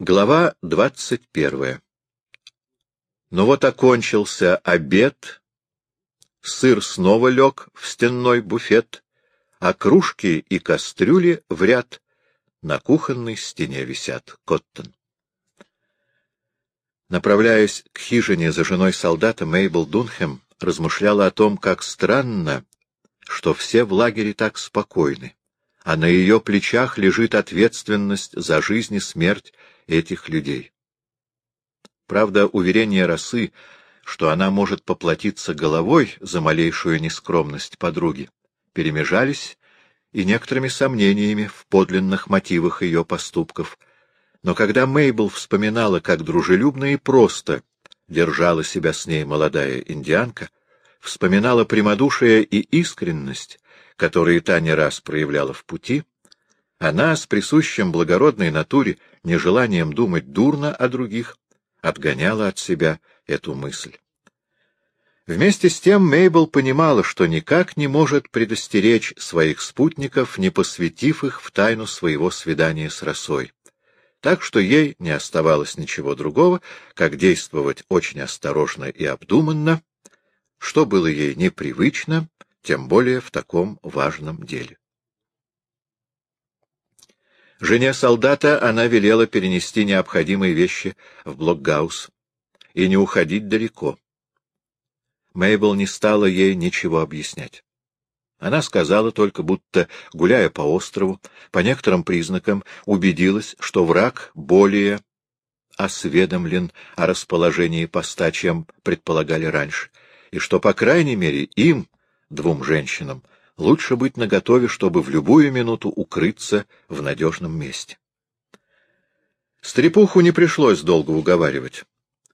Глава двадцать первая Но вот окончился обед, сыр снова лег в стенной буфет, а кружки и кастрюли в ряд на кухонной стене висят. Коттон. Направляясь к хижине за женой солдата, Мейбл Дунхэм размышляла о том, как странно, что все в лагере так спокойны, а на ее плечах лежит ответственность за жизнь и смерть этих людей. Правда, уверение росы, что она может поплатиться головой за малейшую нескромность подруги, перемежались и некоторыми сомнениями в подлинных мотивах ее поступков. Но когда Мейбл вспоминала, как дружелюбно и просто держала себя с ней молодая индианка, вспоминала прямодушие и искренность, которые та не раз проявляла в пути, она с присущим благородной натуре нежеланием думать дурно о других отгоняла от себя эту мысль. Вместе с тем Мейбл понимала, что никак не может предостеречь своих спутников, не посвятив их в тайну своего свидания с росой. Так что ей не оставалось ничего другого, как действовать очень осторожно и обдуманно, что было ей непривычно, тем более в таком важном деле. Жене солдата она велела перенести необходимые вещи в Блокгаус и не уходить далеко. Мейбл не стала ей ничего объяснять. Она сказала только, будто, гуляя по острову, по некоторым признакам убедилась, что враг более осведомлен о расположении поста, чем предполагали раньше, и что, по крайней мере, им, двум женщинам, лучше быть наготове, чтобы в любую минуту укрыться в надежном месте. Стрепуху не пришлось долго уговаривать.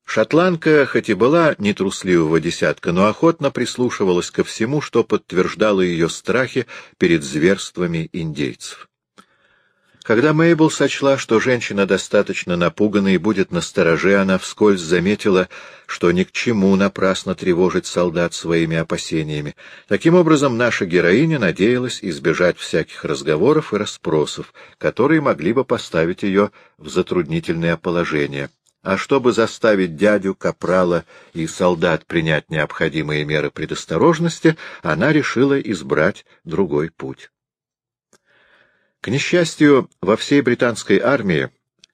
Шотландка, хоть и была нетрусливого десятка, но охотно прислушивалась ко всему, что подтверждало ее страхи перед зверствами индейцев. Когда Мейбл сочла, что женщина достаточно напугана и будет настороже, она вскользь заметила, что ни к чему напрасно тревожить солдат своими опасениями. Таким образом, наша героиня надеялась избежать всяких разговоров и расспросов, которые могли бы поставить ее в затруднительное положение. А чтобы заставить дядю, капрала и солдат принять необходимые меры предосторожности, она решила избрать другой путь. К несчастью, во всей британской армии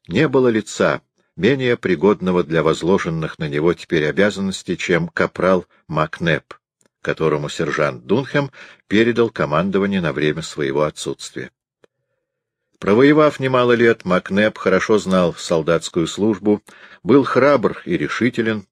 не было лица, менее пригодного для возложенных на него теперь обязанностей, чем капрал Макнеп, которому сержант Дунхэм передал командование на время своего отсутствия. Провоевав немало лет, Макнеп хорошо знал солдатскую службу, был храбр и решителен,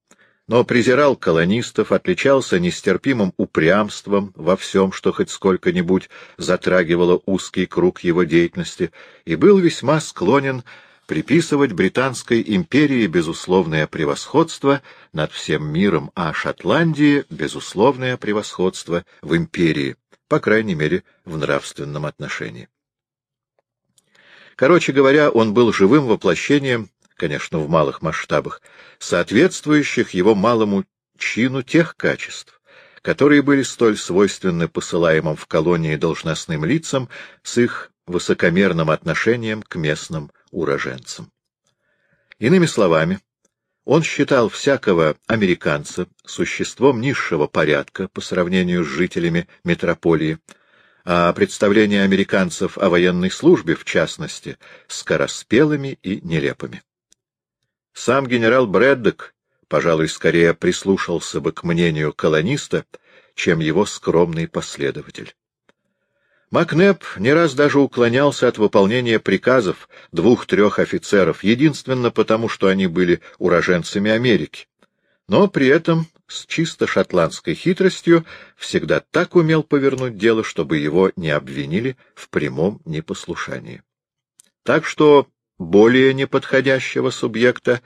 но презирал колонистов, отличался нестерпимым упрямством во всем, что хоть сколько-нибудь затрагивало узкий круг его деятельности, и был весьма склонен приписывать Британской империи безусловное превосходство над всем миром, а Шотландии — безусловное превосходство в империи, по крайней мере, в нравственном отношении. Короче говоря, он был живым воплощением конечно, в малых масштабах, соответствующих его малому чину тех качеств, которые были столь свойственны посылаемым в колонии должностным лицам с их высокомерным отношением к местным уроженцам. Иными словами, он считал всякого американца существом низшего порядка по сравнению с жителями метрополии, а представления американцев о военной службе, в частности, скороспелыми и нелепыми. Сам генерал Брэддок, пожалуй, скорее прислушался бы к мнению колониста, чем его скромный последователь. Макнеп не раз даже уклонялся от выполнения приказов двух-трех офицеров, единственно потому, что они были уроженцами Америки. Но при этом с чисто шотландской хитростью всегда так умел повернуть дело, чтобы его не обвинили в прямом непослушании. Так что более неподходящего субъекта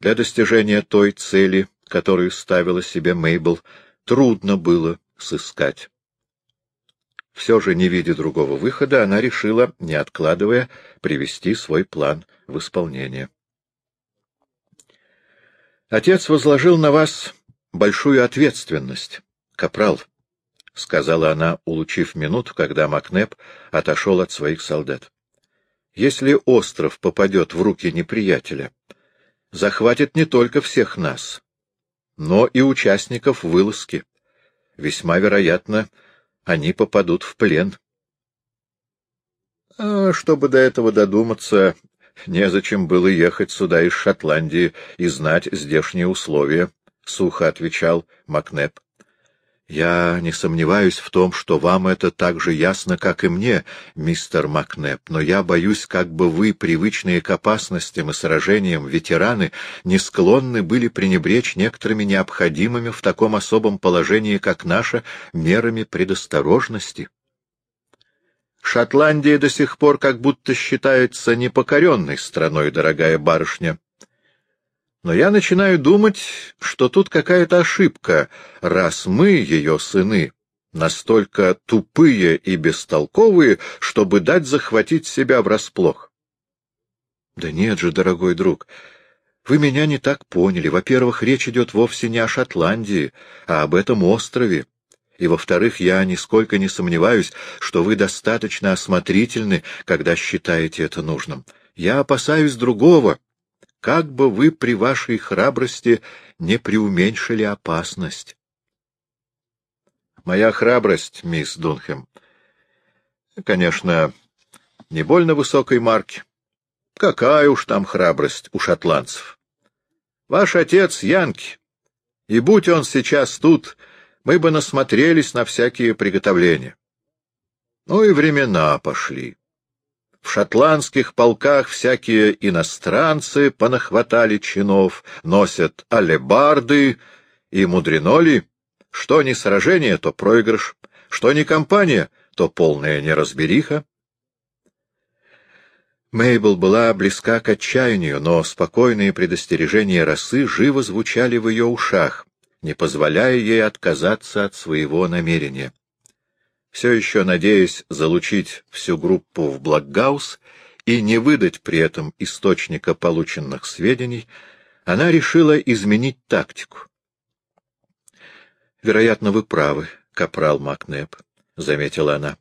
для достижения той цели, которую ставила себе Мейбл, трудно было сыскать. Все же, не видя другого выхода, она решила, не откладывая, привести свой план в исполнение. «Отец возложил на вас большую ответственность, капрал», — сказала она, улучив минуту, когда Макнеп отошел от своих солдат. Если остров попадет в руки неприятеля, захватит не только всех нас, но и участников вылазки. Весьма вероятно, они попадут в плен. А чтобы до этого додуматься, незачем было ехать сюда из Шотландии и знать здешние условия, — сухо отвечал Макнеп. Я не сомневаюсь в том, что вам это так же ясно, как и мне, мистер Макнеп, но я боюсь, как бы вы, привычные к опасностям и сражениям ветераны, не склонны были пренебречь некоторыми необходимыми в таком особом положении, как наше, мерами предосторожности. Шотландия до сих пор как будто считается непокоренной страной, дорогая барышня, но я начинаю думать, что тут какая-то ошибка, раз мы, ее сыны, настолько тупые и бестолковые, чтобы дать захватить себя врасплох. Да нет же, дорогой друг, вы меня не так поняли. Во-первых, речь идет вовсе не о Шотландии, а об этом острове. И, во-вторых, я нисколько не сомневаюсь, что вы достаточно осмотрительны, когда считаете это нужным. Я опасаюсь другого — как бы вы при вашей храбрости не преуменьшили опасность. Моя храбрость, мисс Дунхэм, конечно, не больно высокой марки. Какая уж там храбрость у шотландцев. Ваш отец Янки, и будь он сейчас тут, мы бы насмотрелись на всякие приготовления. Ну и времена пошли. В шотландских полках всякие иностранцы понахватали чинов, носят алебарды, и мудрено ли? Что не сражение, то проигрыш, что не компания, то полная неразбериха. Мейбл была близка к отчаянию, но спокойные предостережения росы живо звучали в ее ушах, не позволяя ей отказаться от своего намерения все еще надеясь залучить всю группу в Блокгаус и не выдать при этом источника полученных сведений, она решила изменить тактику. «Вероятно, вы правы, капрал Макнеп», — заметила она.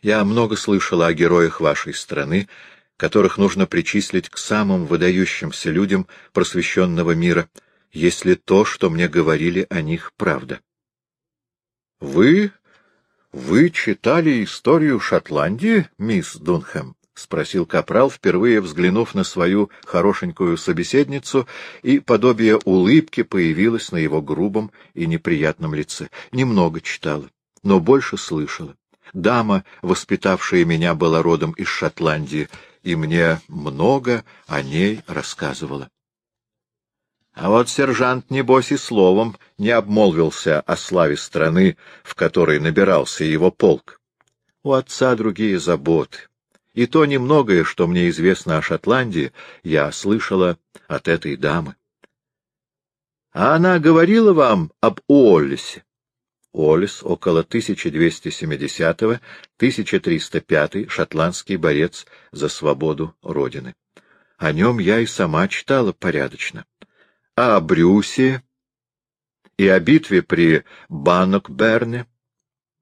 «Я много слышала о героях вашей страны, которых нужно причислить к самым выдающимся людям просвещенного мира, если то, что мне говорили о них, правда». «Вы вы читали историю Шотландии, мисс Дунхэм? — спросил Капрал, впервые взглянув на свою хорошенькую собеседницу, и подобие улыбки появилось на его грубом и неприятном лице. Немного читала, но больше слышала. Дама, воспитавшая меня, была родом из Шотландии, и мне много о ней рассказывала. А вот сержант, небось, и словом не обмолвился о славе страны, в которой набирался его полк. У отца другие заботы. И то немногое, что мне известно о Шотландии, я слышала от этой дамы. А она говорила вам об Уоллесе? Уоллес, около 1270-1305, шотландский борец за свободу Родины. О нем я и сама читала порядочно о Брюсе и о битве при Баннокберне.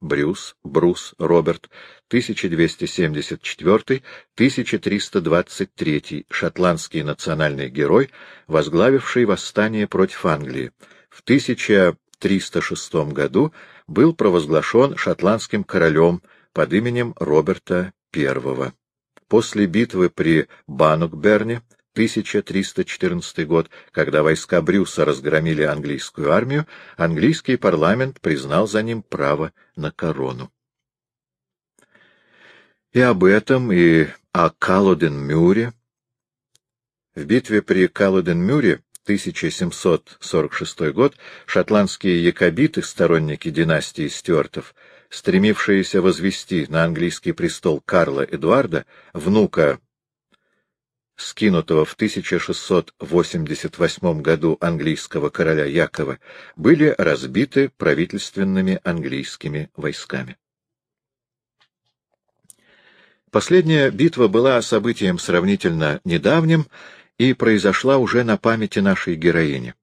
Брюс, Брус, Роберт, 1274-1323, шотландский национальный герой, возглавивший восстание против Англии. В 1306 году был провозглашен шотландским королем под именем Роберта I. После битвы при Баннокберне 1314 год, когда войска Брюса разгромили английскую армию, английский парламент признал за ним право на корону. И об этом, и о Калоден-Мюре. В битве при Калоден-Мюре 1746 год шотландские якобиты, сторонники династии Стюартов, стремившиеся возвести на английский престол Карла Эдуарда, внука скинутого в 1688 году английского короля Якова, были разбиты правительственными английскими войсками. Последняя битва была событием сравнительно недавним и произошла уже на памяти нашей героини.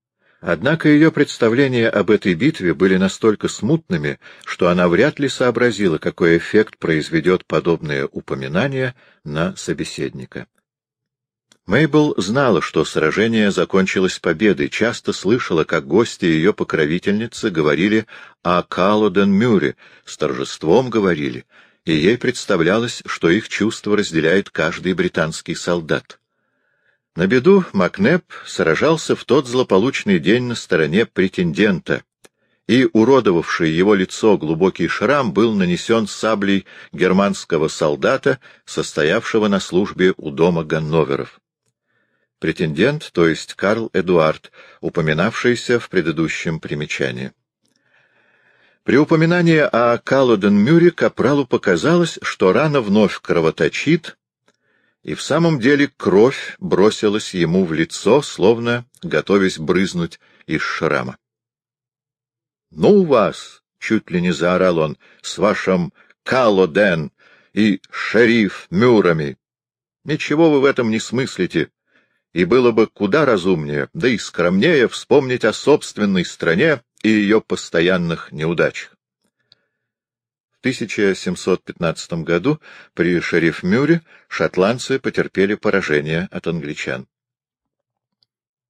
Однако ее представления об этой битве были настолько смутными, что она вряд ли сообразила, какой эффект произведет подобное упоминание на собеседника. Мейбл знала, что сражение закончилось победой, часто слышала, как гости ее покровительницы говорили о Калоден-Мюре, с торжеством говорили, и ей представлялось, что их чувство разделяет каждый британский солдат. На беду Макнеп сражался в тот злополучный день на стороне претендента, и уродовавший его лицо глубокий шрам был нанесен саблей германского солдата, состоявшего на службе у дома Ганноверов. Претендент, то есть Карл Эдуард, упоминавшийся в предыдущем примечании. При упоминании о Калоден-Мюре Капралу показалось, что рана вновь кровоточит, и в самом деле кровь бросилась ему в лицо, словно готовясь брызнуть из шрама. — Ну вас! — чуть ли не заорал он, — с вашим Калоден и шериф Мюрами! Ничего вы в этом не смыслите, и было бы куда разумнее, да и скромнее вспомнить о собственной стране и ее постоянных неудачах. В 1715 году при Шериф-Мюре шотландцы потерпели поражение от англичан.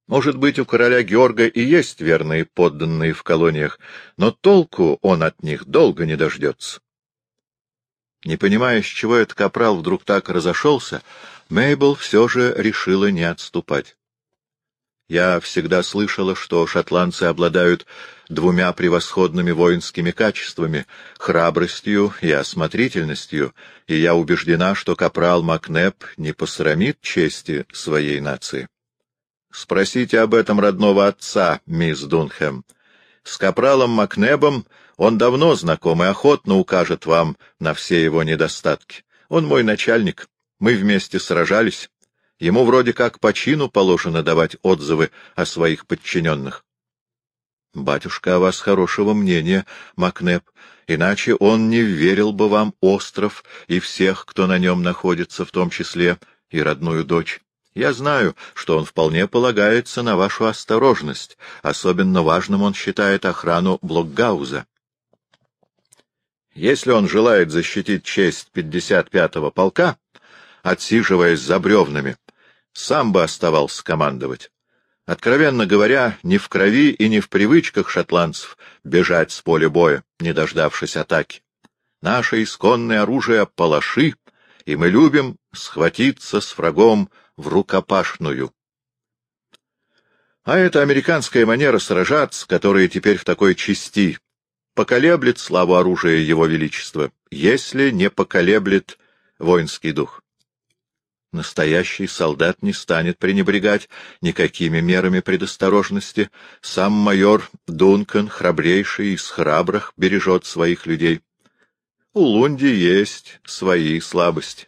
Может быть, у короля Георга и есть верные подданные в колониях, но толку он от них долго не дождется. Не понимая, с чего этот капрал вдруг так разошелся, Мейбл все же решила не отступать. Я всегда слышала, что шотландцы обладают двумя превосходными воинскими качествами — храбростью и осмотрительностью, и я убеждена, что капрал Макнеп не посрамит чести своей нации. Спросите об этом родного отца, мисс Дунхэм. С капралом Макнебом он давно знаком и охотно укажет вам на все его недостатки. Он мой начальник. Мы вместе сражались. Ему вроде как по чину положено давать отзывы о своих подчиненных. — Батюшка о вас хорошего мнения, Макнеп, иначе он не верил бы вам остров и всех, кто на нем находится, в том числе и родную дочь. Я знаю, что он вполне полагается на вашу осторожность, особенно важным он считает охрану Блокгауза. Если он желает защитить честь 55-го полка, отсиживаясь за бревнами, сам бы оставался командовать. Откровенно говоря, не в крови и не в привычках шотландцев бежать с поля боя, не дождавшись атаки. Наше исконное оружие — палаши, и мы любим схватиться с врагом в рукопашную. А эта американская манера сражаться, которая теперь в такой части, поколеблет славу оружия Его Величества, если не поколеблет воинский дух. Настоящий солдат не станет пренебрегать никакими мерами предосторожности. Сам майор Дункан, храбрейший из храбрых, бережет своих людей. У Лунди есть свои слабости.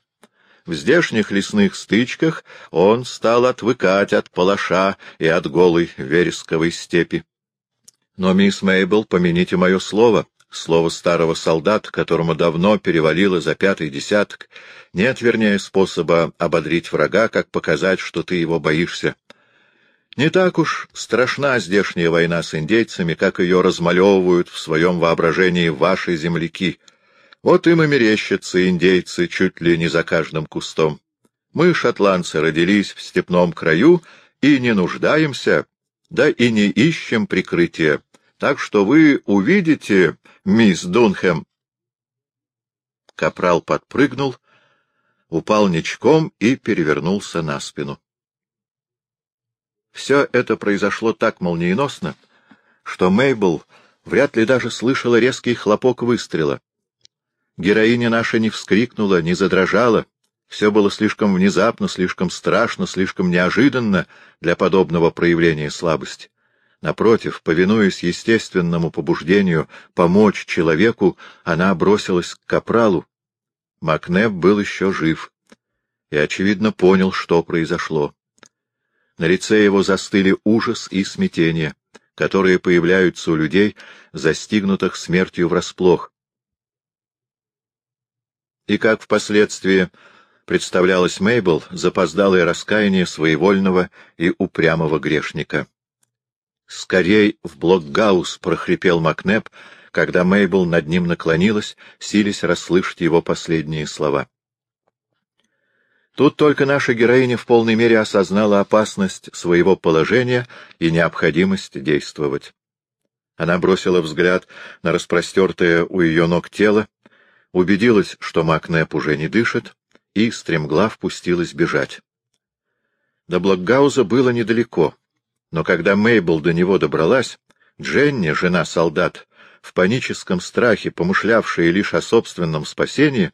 В здешних лесных стычках он стал отвыкать от палаша и от голой вересковой степи. Но, мисс Мейбл, помяните мое слово, слово старого солдата, которому давно перевалило за пятый десяток, нет, вернее, способа ободрить врага, как показать, что ты его боишься. Не так уж страшна здешняя война с индейцами, как ее размалевывают в своем воображении ваши земляки. Вот им и мерещатся индейцы чуть ли не за каждым кустом. Мы, шотландцы, родились в степном краю и не нуждаемся, да и не ищем прикрытия. Так что вы увидите, мисс Дунхэм. Капрал подпрыгнул, упал ничком и перевернулся на спину. Все это произошло так молниеносно, что Мейбл вряд ли даже слышала резкий хлопок выстрела. Героиня наша не вскрикнула, не задрожала. Все было слишком внезапно, слишком страшно, слишком неожиданно для подобного проявления слабости. Напротив, повинуясь естественному побуждению помочь человеку, она бросилась к капралу, Макнеб был еще жив и, очевидно, понял, что произошло. На лице его застыли ужас и смятение, которые появляются у людей, застигнутых смертью врасплох. И как впоследствии представлялось Мейбл, запоздалое раскаяние своевольного и упрямого грешника. «Скорей в Блокгаус!» — прохрипел Макнеп, когда Мейбл над ним наклонилась, силясь расслышать его последние слова. Тут только наша героиня в полной мере осознала опасность своего положения и необходимость действовать. Она бросила взгляд на распростертое у ее ног тело, убедилась, что Макнеп уже не дышит, и стремглав пустилась бежать. До Блокгауза было недалеко, но когда Мейбл до него добралась, Дженни, жена солдат, в паническом страхе, помышлявшая лишь о собственном спасении,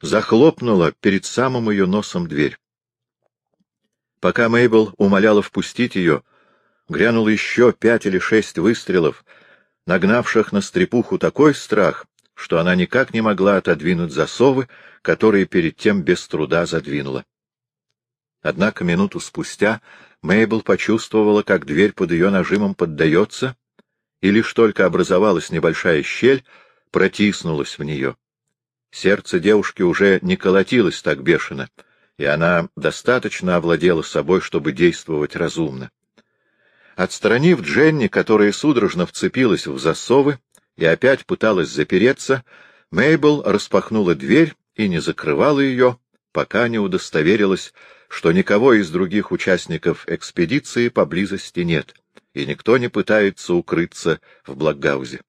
захлопнула перед самым ее носом дверь. Пока Мейбл умоляла впустить ее, грянуло еще пять или шесть выстрелов, нагнавших на стрепуху такой страх, что она никак не могла отодвинуть засовы, которые перед тем без труда задвинула. Однако минуту спустя Мейбл почувствовала, как дверь под ее нажимом поддается, и лишь только образовалась небольшая щель, протиснулась в нее. Сердце девушки уже не колотилось так бешено, и она достаточно овладела собой, чтобы действовать разумно. Отстранив Дженни, которая судорожно вцепилась в засовы и опять пыталась запереться, Мейбл распахнула дверь и не закрывала ее, пока не удостоверилась, что никого из других участников экспедиции поблизости нет, и никто не пытается укрыться в Благгаузе.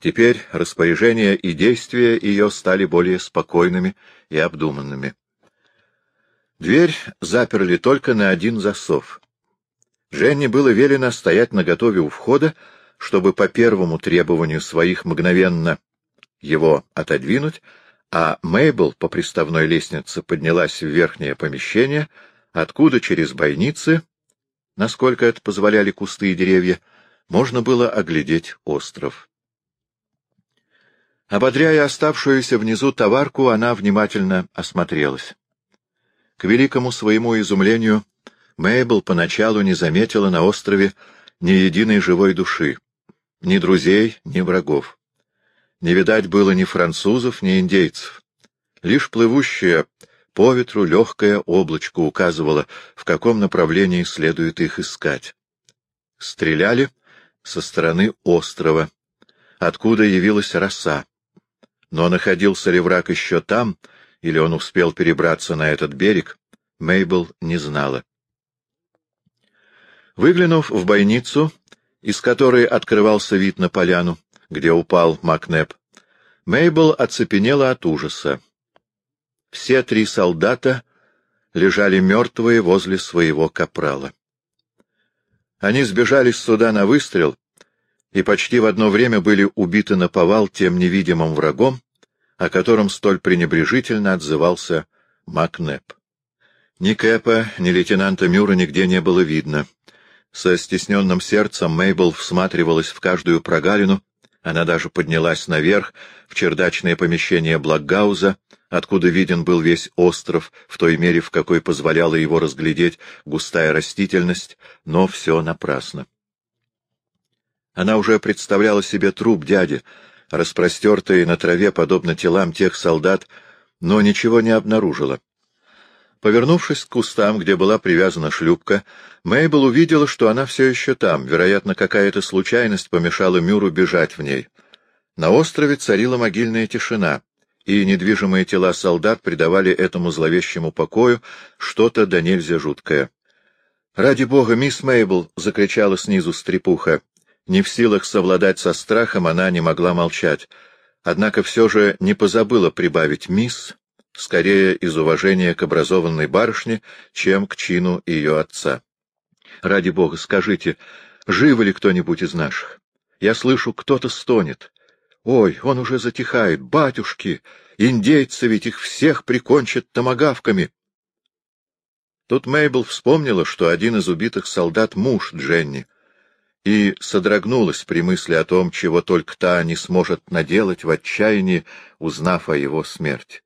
Теперь распоряжения и действия ее стали более спокойными и обдуманными. Дверь заперли только на один засов. Женне было велено стоять наготове у входа, чтобы по первому требованию своих мгновенно его отодвинуть, а Мейбл по приставной лестнице поднялась в верхнее помещение, откуда через бойницы, насколько это позволяли кусты и деревья, можно было оглядеть остров. Ободряя оставшуюся внизу товарку, она внимательно осмотрелась. К великому своему изумлению Мейбл поначалу не заметила на острове ни единой живой души, ни друзей, ни врагов. Не видать было ни французов, ни индейцев. Лишь плывущее по ветру легкое облачко указывало, в каком направлении следует их искать. Стреляли со стороны острова, откуда явилась роса. Но находился ли враг еще там, или он успел перебраться на этот берег, Мейбл не знала. Выглянув в бойницу, из которой открывался вид на поляну, где упал Макнеп, Мейбл оцепенела от ужаса. Все три солдата лежали мертвые возле своего капрала. Они сбежались сюда на выстрел и почти в одно время были убиты на повал тем невидимым врагом, о котором столь пренебрежительно отзывался Макнеп. Ни Кэпа, ни лейтенанта Мюра нигде не было видно. Со стесненным сердцем Мейбл всматривалась в каждую прогалину, она даже поднялась наверх, в чердачное помещение Благгауза, откуда виден был весь остров, в той мере, в какой позволяла его разглядеть густая растительность, но все напрасно. Она уже представляла себе труп дяди, распростертый на траве, подобно телам тех солдат, но ничего не обнаружила. Повернувшись к кустам, где была привязана шлюпка, Мейбл увидела, что она все еще там, вероятно, какая-то случайность помешала Мюру бежать в ней. На острове царила могильная тишина, и недвижимые тела солдат придавали этому зловещему покою что-то да нельзя жуткое. «Ради бога, мисс Мейбл!» — закричала снизу стрепуха. Не в силах совладать со страхом, она не могла молчать. Однако все же не позабыла прибавить «мисс», скорее из уважения к образованной барышне, чем к чину ее отца. «Ради бога, скажите, живы ли кто-нибудь из наших? Я слышу, кто-то стонет. Ой, он уже затихает. Батюшки, индейцы ведь их всех прикончат томагавками!» Тут Мейбл вспомнила, что один из убитых солдат — муж Дженни — и содрогнулась при мысли о том, чего только та не сможет наделать в отчаянии, узнав о его смерти.